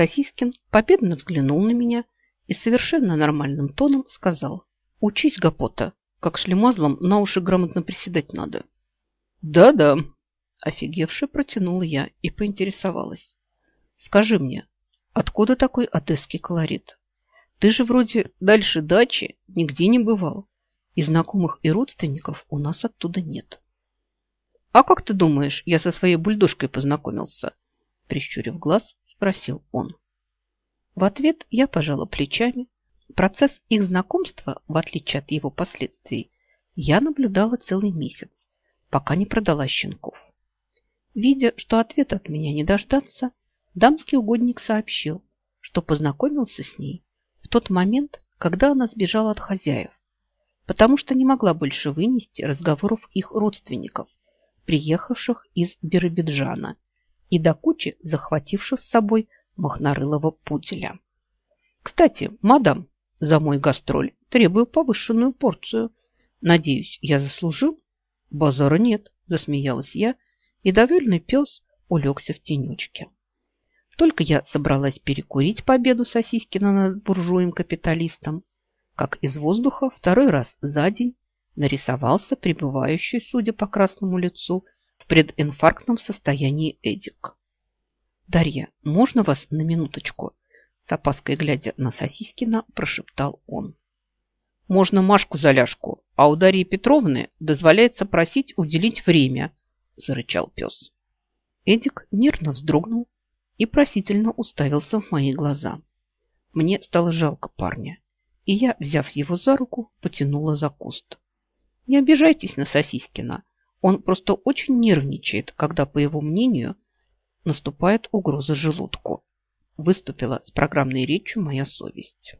Сосискин победно взглянул на меня и совершенно нормальным тоном сказал «Учись, Гапота, как шлемазлом на уши грамотно приседать надо». «Да-да», – офигевше протянула я и поинтересовалась. «Скажи мне, откуда такой одесский колорит? Ты же вроде дальше дачи нигде не бывал, и знакомых и родственников у нас оттуда нет». «А как ты думаешь, я со своей бульдожкой познакомился?» Прищурив глаз, спросил он. В ответ я пожала плечами. Процесс их знакомства, в отличие от его последствий, я наблюдала целый месяц, пока не продала щенков. Видя, что ответа от меня не дождаться, дамский угодник сообщил, что познакомился с ней в тот момент, когда она сбежала от хозяев, потому что не могла больше вынести разговоров их родственников, приехавших из Биробиджана и до кучи захвативших с собой махнарылого пуделя. Кстати, мадам, за мой гастроль требую повышенную порцию. Надеюсь, я заслужил? Базара нет, засмеялась я, и довольный пес улегся в тенечке. Только я собралась перекурить победу Сосискина над буржуем-капиталистом, как из воздуха второй раз за день нарисовался пребывающий, судя по красному лицу, в прединфарктном состоянии Эдик. «Дарья, можно вас на минуточку?» С опаской глядя на Сосискина, прошептал он. «Можно Машку за ляжку, а у Дарьи Петровны дозволяется просить уделить время», зарычал пес. Эдик нервно вздрогнул и просительно уставился в мои глаза. Мне стало жалко парня, и я, взяв его за руку, потянула за куст. Не обижайтесь на Сосискина. Он просто очень нервничает, когда, по его мнению, наступает угроза желудку. Выступила с программной речью моя совесть.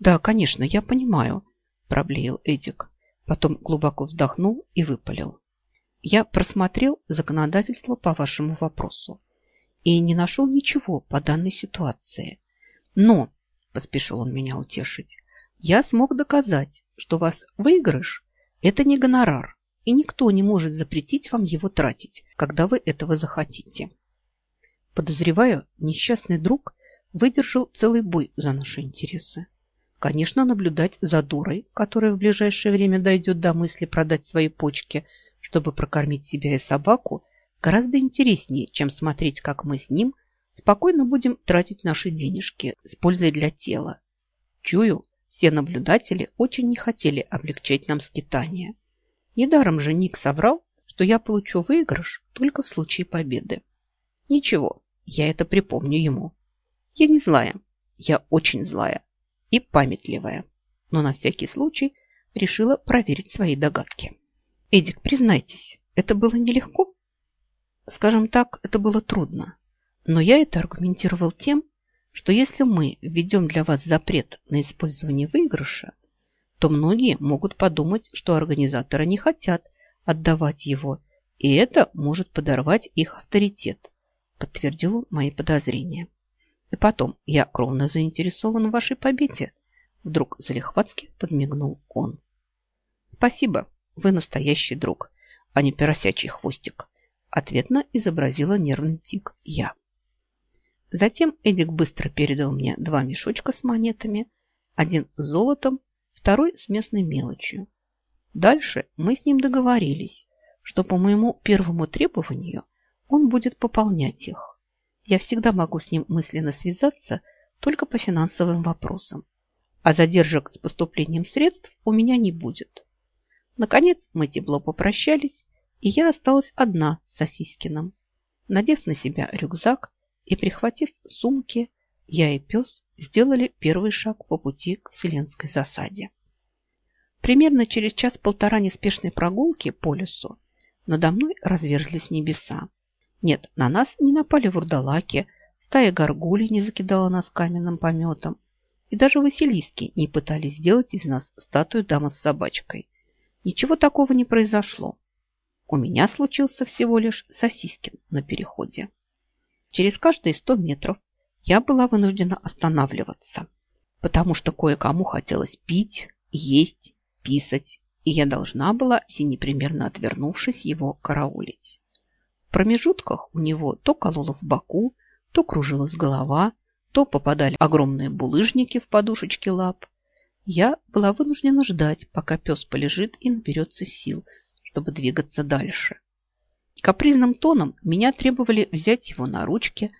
Да, конечно, я понимаю, проблеял Эдик. Потом глубоко вздохнул и выпалил. Я просмотрел законодательство по вашему вопросу и не нашел ничего по данной ситуации. Но, поспешил он меня утешить, я смог доказать, что вас выигрыш – это не гонорар, и никто не может запретить вам его тратить, когда вы этого захотите. Подозреваю, несчастный друг выдержал целый бой за наши интересы. Конечно, наблюдать за дурой, которая в ближайшее время дойдет до мысли продать свои почки, чтобы прокормить себя и собаку, гораздо интереснее, чем смотреть, как мы с ним спокойно будем тратить наши денежки с пользой для тела. Чую, все наблюдатели очень не хотели облегчать нам скитание. Недаром же Ник соврал, что я получу выигрыш только в случае победы. Ничего, я это припомню ему. Я не злая, я очень злая и памятливая, но на всякий случай решила проверить свои догадки. Эдик, признайтесь, это было нелегко? Скажем так, это было трудно. Но я это аргументировал тем, что если мы введем для вас запрет на использование выигрыша, то многие могут подумать, что организаторы не хотят отдавать его, и это может подорвать их авторитет подтвердил мои подозрения. И потом, я кровно заинтересован в вашей победе. Вдруг залихватски подмигнул он. Спасибо, вы настоящий друг, а не поросячий хвостик. Ответно изобразила нервный тик я. Затем Эдик быстро передал мне два мешочка с монетами, один с золотом, второй с местной мелочью. Дальше мы с ним договорились, что по моему первому требованию он будет пополнять их. Я всегда могу с ним мысленно связаться только по финансовым вопросам. А задержек с поступлением средств у меня не будет. Наконец мы тепло попрощались, и я осталась одна с Сосискиным. Надев на себя рюкзак и прихватив сумки, я и пес сделали первый шаг по пути к вселенской засаде. Примерно через час-полтора неспешной прогулки по лесу надо мной разверзлись небеса. Нет, на нас не напали вурдалаки, стая горгулей не закидала нас каменным пометом, и даже Василиски не пытались сделать из нас статую дамы с собачкой. Ничего такого не произошло. У меня случился всего лишь сосискин на переходе. Через каждые сто метров я была вынуждена останавливаться, потому что кое-кому хотелось пить, есть, писать, и я должна была, все непримерно отвернувшись, его караулить промежутках у него то кололо в боку, то кружилась голова, то попадали огромные булыжники в подушечки лап. Я была вынуждена ждать, пока пес полежит и наберется сил, чтобы двигаться дальше. Капризным тоном меня требовали взять его на ручки,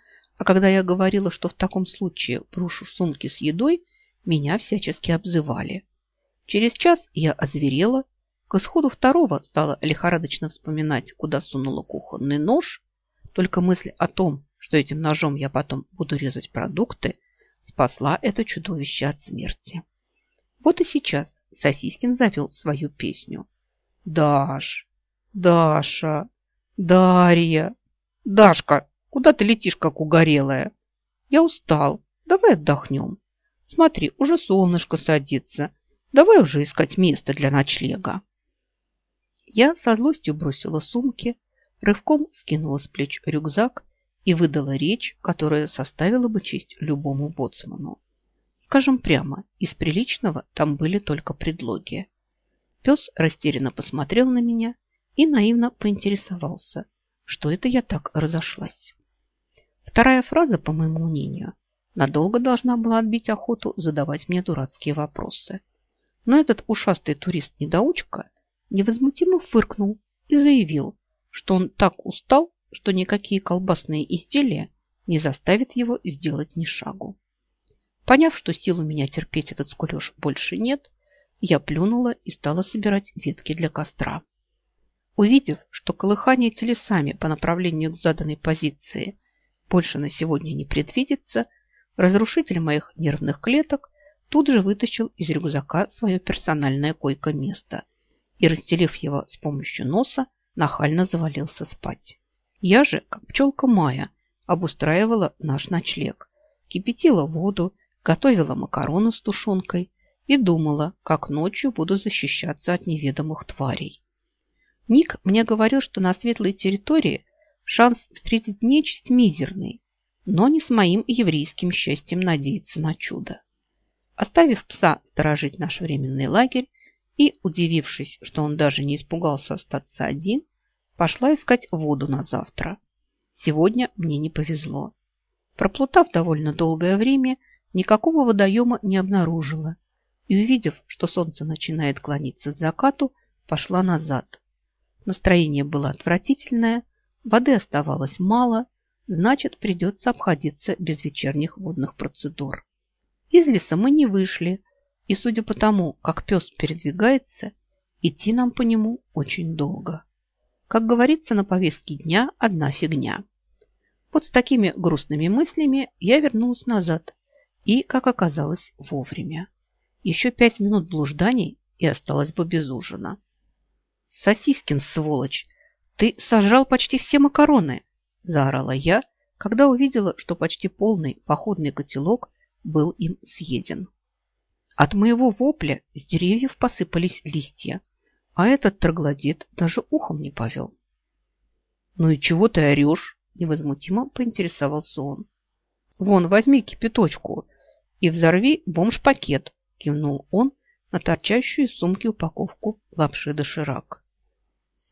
а когда я говорила, что в таком случае брошу сумки с едой, меня всячески обзывали. Через час я озверела, к исходу второго стала лихорадочно вспоминать, куда сунула кухонный нож. Только мысль о том, что этим ножом я потом буду резать продукты, спасла это чудовище от смерти. Вот и сейчас Сосискин завел свою песню. «Даш! Даша! Дарья! Дашка, куда ты летишь, как угорелая? Я устал. Давай отдохнем. Смотри, уже солнышко садится. Давай уже искать место для ночлега». Я со злостью бросила сумки, рывком скинула с плеч рюкзак и выдала речь, которая составила бы честь любому боцману. Скажем прямо, из приличного там были только предлоги. Пес растерянно посмотрел на меня и наивно поинтересовался, что это я так разошлась. Вторая фраза, по моему мнению, надолго должна была отбить охоту задавать мне дурацкие вопросы. Но этот ушастый турист-недоучка невозмутимо фыркнул и заявил, что он так устал, что никакие колбасные изделия не заставят его сделать ни шагу. Поняв, что сил у меня терпеть этот скулеж больше нет, я плюнула и стала собирать ветки для костра. Увидев, что колыхание телесами по направлению к заданной позиции больше на сегодня не предвидится, разрушитель моих нервных клеток тут же вытащил из рюкзака свое персональное койко-место и, расстелив его с помощью носа, нахально завалился спать. Я же, как пчелка Майя, обустраивала наш ночлег, кипятила воду, готовила макароны с тушенкой и думала, как ночью буду защищаться от неведомых тварей. Ник мне говорил, что на светлой территории шанс встретить нечисть мизерный, но не с моим еврейским счастьем надеяться на чудо. Оставив пса сторожить наш временный лагерь, и, удивившись, что он даже не испугался остаться один, пошла искать воду на завтра. Сегодня мне не повезло. Проплутав довольно долгое время, никакого водоема не обнаружила и, увидев, что солнце начинает клониться к закату, пошла назад. Настроение было отвратительное, воды оставалось мало, значит, придется обходиться без вечерних водных процедур. Из леса мы не вышли, и судя по тому, как пес передвигается, идти нам по нему очень долго. Как говорится, на повестке дня одна фигня. Вот с такими грустными мыслями я вернулась назад и, как оказалось, вовремя. Еще пять минут блужданий и осталась бы без ужина. «Сосискин, сволочь! Ты сожрал почти все макароны!» – заорала я, когда увидела, что почти полный походный котелок был им съеден. От моего вопля с деревьев посыпались листья, а этот троглодит даже ухом не повел. «Ну и чего ты орешь?» – невозмутимо поинтересовался он. «Вон, возьми кипяточку и взорви бомж-пакет», – кивнул он на торчащую из сумки упаковку лапши доширак.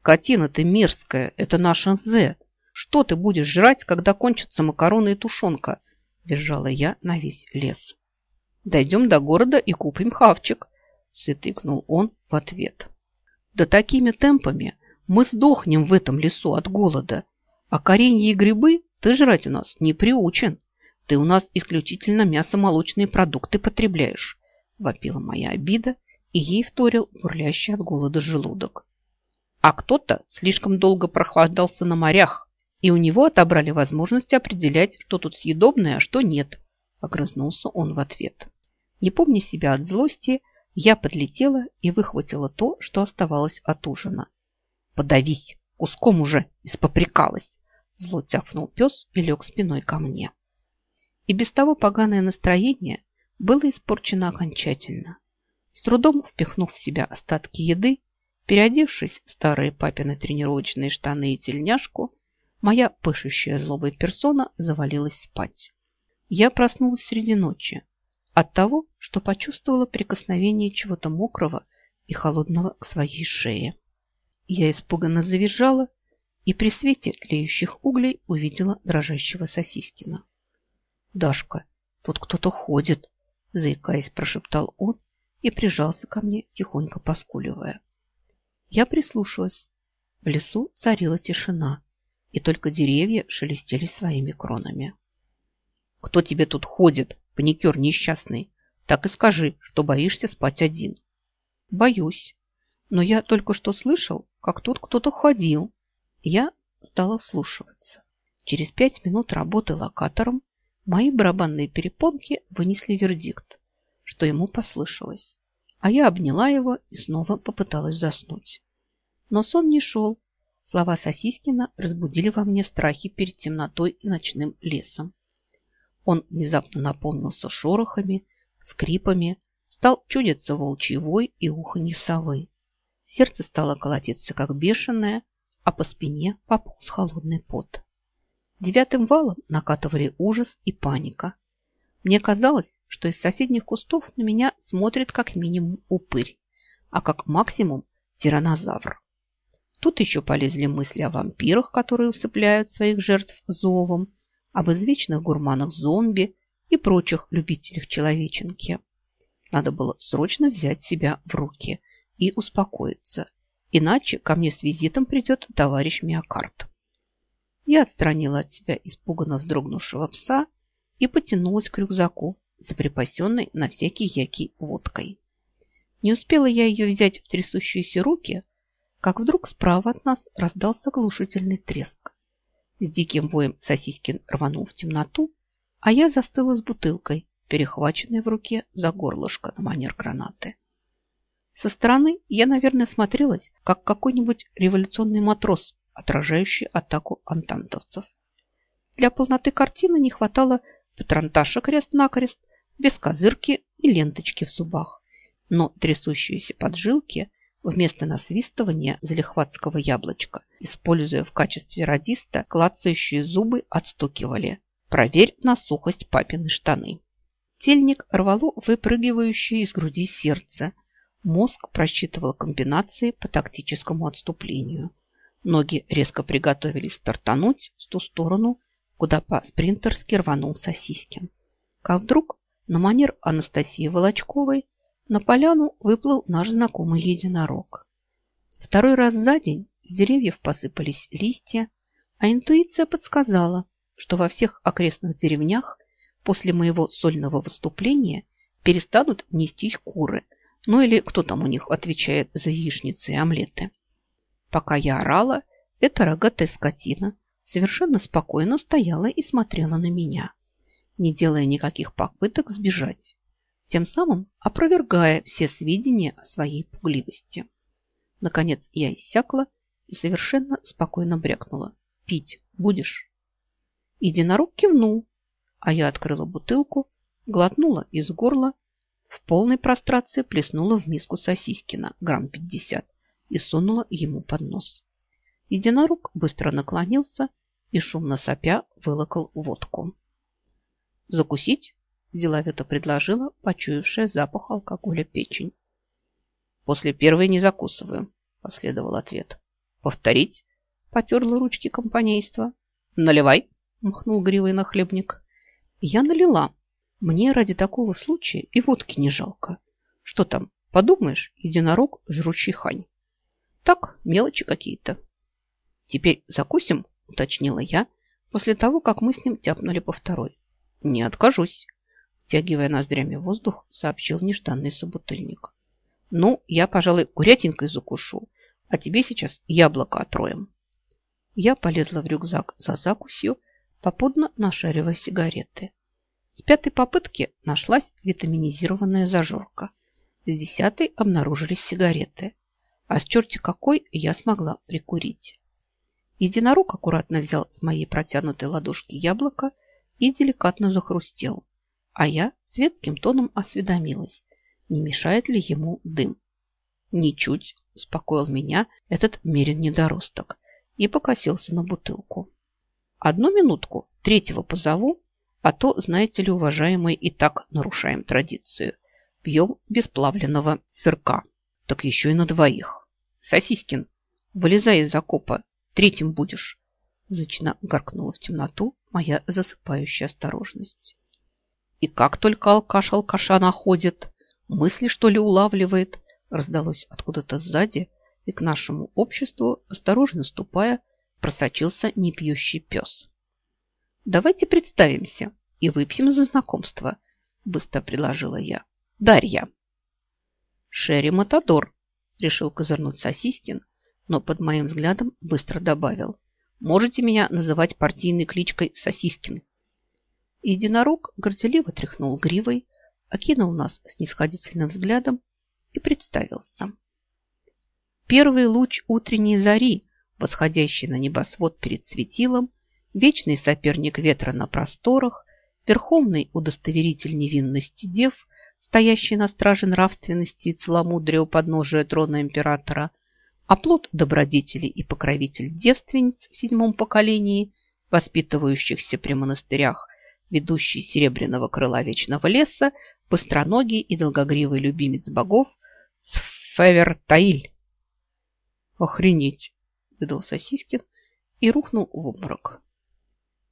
«Скотина ты мерзкая, это наш НЗ. Что ты будешь жрать, когда кончатся макароны и тушенка?» – визжала я на весь лес. Дойдем до города и купим хавчик, сытыкнул он в ответ. Да такими темпами мы сдохнем в этом лесу от голода, а коренья и грибы ты жрать у нас не приучен. Ты у нас исключительно мясо-молочные продукты потребляешь, вопила моя обида, и ей вторил бурлящий от голода желудок. А кто-то слишком долго прохлаждался на морях, и у него отобрали возможность определять, что тут съедобное, а что нет. Огрызнулся он в ответ. Не помня себя от злости, я подлетела и выхватила то, что оставалось от ужина. «Подавись! Куском уже испопрекалась!» Зло тяфнул пес и лег спиной ко мне. И без того поганое настроение было испорчено окончательно. С трудом впихнув в себя остатки еды, переодевшись в старые папины тренировочные штаны и тельняшку, моя пышущая злобой персона завалилась спать. Я проснулась среди ночи от того, что почувствовала прикосновение чего-то мокрого и холодного к своей шее. Я испуганно завизжала и при свете тлеющих углей увидела дрожащего Сосискина. «Дашка, тут кто-то ходит, заикаясь, прошептал он и прижался ко мне, тихонько поскуливая. Я прислушалась. В лесу царила тишина, и только деревья шелестели своими кронами. «Кто тебе тут ходит, паникер несчастный? Так и скажи, что боишься спать один». «Боюсь. Но я только что слышал, как тут кто-то ходил». Я стала вслушиваться. Через пять минут работы локатором мои барабанные перепонки вынесли вердикт, что ему послышалось. А я обняла его и снова попыталась заснуть. Но сон не шел. Слова Сосискина разбудили во мне страхи перед темнотой и ночным лесом. Он внезапно наполнился шорохами, скрипами, стал чудиться волчий вой и уханье совы. Сердце стало колотиться, как бешеное, а по спине пополз холодный пот. Девятым валом накатывали ужас и паника. Мне казалось, что из соседних кустов на меня смотрит как минимум упырь, а как максимум тиранозавр. Тут еще полезли мысли о вампирах, которые усыпляют своих жертв зовом, об извечных гурманах зомби и прочих любителях человеченки. Надо было срочно взять себя в руки и успокоиться, иначе ко мне с визитом придет товарищ Миокарт. Я отстранила от себя испуганно вздрогнувшего пса и потянулась к рюкзаку, заприпасенной на всякий який водкой. Не успела я ее взять в трясущиеся руки, как вдруг справа от нас раздался глушительный треск. С диким воем Сосискин рванул в темноту, а я застыла с бутылкой, перехваченной в руке за горлышко на манер гранаты. Со стороны я, наверное, смотрелась, как какой-нибудь революционный матрос, отражающий атаку антантовцев. Для полноты картины не хватало патронташа крест-накрест, без козырки и ленточки в зубах, но трясущиеся поджилки вместо насвистывания залихватского яблочка, используя в качестве радиста клацающие зубы, отстукивали. Проверь на сухость папины штаны. Тельник рвало выпрыгивающее из груди сердце. Мозг просчитывал комбинации по тактическому отступлению. Ноги резко приготовились стартануть в ту сторону, куда по-спринтерски рванул Сосискин. Как вдруг, на манер Анастасии Волочковой, на поляну выплыл наш знакомый единорог. Второй раз за день с деревьев посыпались листья, а интуиция подсказала, что во всех окрестных деревнях после моего сольного выступления перестанут нестись куры, ну или кто там у них отвечает за яичницы и омлеты. Пока я орала, эта рогатая скотина совершенно спокойно стояла и смотрела на меня, не делая никаких попыток сбежать, тем самым опровергая все сведения о своей пугливости. Наконец я иссякла и совершенно спокойно брякнула. «Пить будешь?» Единорог кивнул, а я открыла бутылку, глотнула из горла, в полной прострации плеснула в миску сосискина грамм пятьдесят и сунула ему под нос. Единорог быстро наклонился и, шумно сопя, вылокал водку. «Закусить?» – деловито предложила, почуявшая запах алкоголя печень. «После первой не закусываю», – последовал ответ. «Повторить?» – потерла ручки компанейства. «Наливай!» – махнул гривой нахлебник. Я налила. Мне ради такого случая и водки не жалко. Что там, подумаешь, единорог, жрущий хань. Так, мелочи какие-то. Теперь закусим, уточнила я, после того, как мы с ним тяпнули по второй. Не откажусь, втягивая ноздрями воздух, сообщил нежданный собутыльник. Ну, я, пожалуй, курятинкой закушу, а тебе сейчас яблоко отроем. Я полезла в рюкзак за закусью, попутно нашаривая сигареты. С пятой попытки нашлась витаминизированная зажорка. С десятой обнаружились сигареты. А с черти какой я смогла прикурить. Единорог аккуратно взял с моей протянутой ладошки яблоко и деликатно захрустел. А я светским тоном осведомилась, не мешает ли ему дым. Ничуть, успокоил меня этот мерен недоросток и покосился на бутылку. Одну минутку, третьего позову, а то, знаете ли, уважаемые, и так нарушаем традицию. Пьем бесплавленного сырка. Так еще и на двоих. Сосискин, вылезай из окопа, третьим будешь. Зычно горкнула в темноту моя засыпающая осторожность. И как только алкаш алкаша находит, мысли, что ли, улавливает, раздалось откуда-то сзади, и к нашему обществу, осторожно ступая, просочился непьющий пес. «Давайте представимся и выпьем за знакомство», – быстро предложила я. «Дарья». «Шерри Матадор», – решил козырнуть Сосискин, но под моим взглядом быстро добавил. «Можете меня называть партийной кличкой Сосискин». Единорог горделиво тряхнул гривой, окинул нас снисходительным взглядом и представился. Первый луч утренней зари, восходящий на небосвод перед светилом, вечный соперник ветра на просторах, верховный удостоверитель невинности дев, стоящий на страже нравственности и целомудрия у подножия трона императора, оплот добродетелей и покровитель девственниц в седьмом поколении, воспитывающихся при монастырях, ведущий серебряного крыла вечного леса, быстроногий и долгогривый любимец богов Сфевертаиль. «Охренеть!» – выдал Сосискин и рухнул в обморок.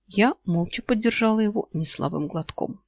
Я молча поддержала его неслабым глотком.